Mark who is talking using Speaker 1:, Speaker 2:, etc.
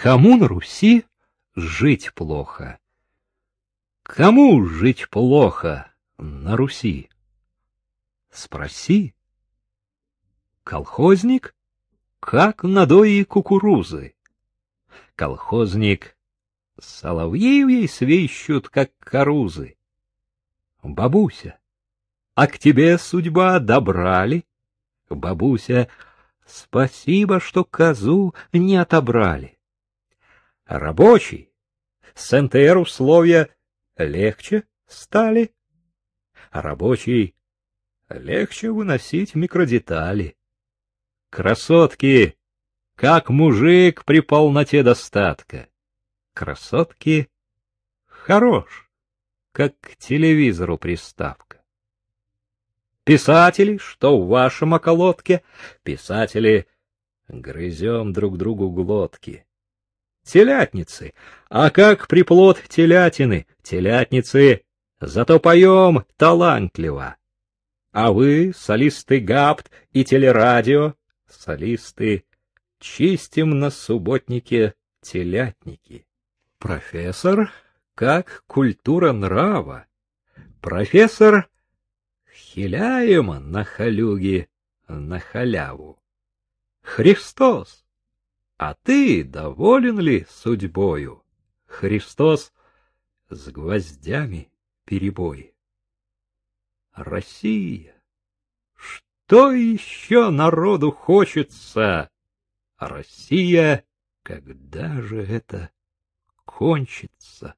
Speaker 1: Кому на Руси жить плохо? Кому жить плохо на Руси? Спроси. Колхозник? Как надои кукурузы. Колхозник соловьи свищут, как корузы. Бабуся, а к тебе судьба добрали? Бабуся, спасибо, что козу не отобрали. Рабочий, с НТР условия легче стали. Рабочий, легче выносить микродетали. Красотки, как мужик при полноте достатка. Красотки, хорош, как к телевизору приставка. Писатели, что в вашем околотке, писатели, грызем друг другу глотки телятницы. А как приплод телятины, телятницы, зато поем талантливо. А вы, солисты ГАПТ и телерадио, солисты, чистим на субботнике телятники. Профессор, как культура нрава. Профессор, хиляем на халюге на халяву. Христос, а ты доволен ли судьбою? Христос с гвоздями перебой. Россия, что еще народу хочется? Россия, когда же это кончится?